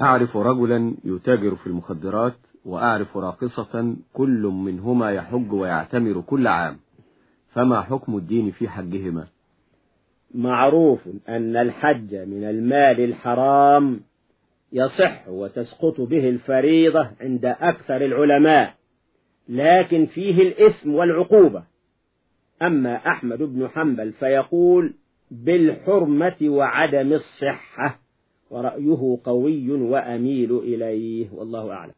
أعرف رجلا يتاجر في المخدرات وأعرف راقصة كل منهما يحج ويعتمر كل عام. فما حكم الدين في حجهما؟ معروف أن الحج من المال الحرام يصح وتسقط به الفريضة عند أكثر العلماء لكن فيه الإثم والعقوبة. أما أحمد بن حنبل فيقول بالحرمة وعدم الصحة. ورأيه قوي وأميل إليه والله أعلم.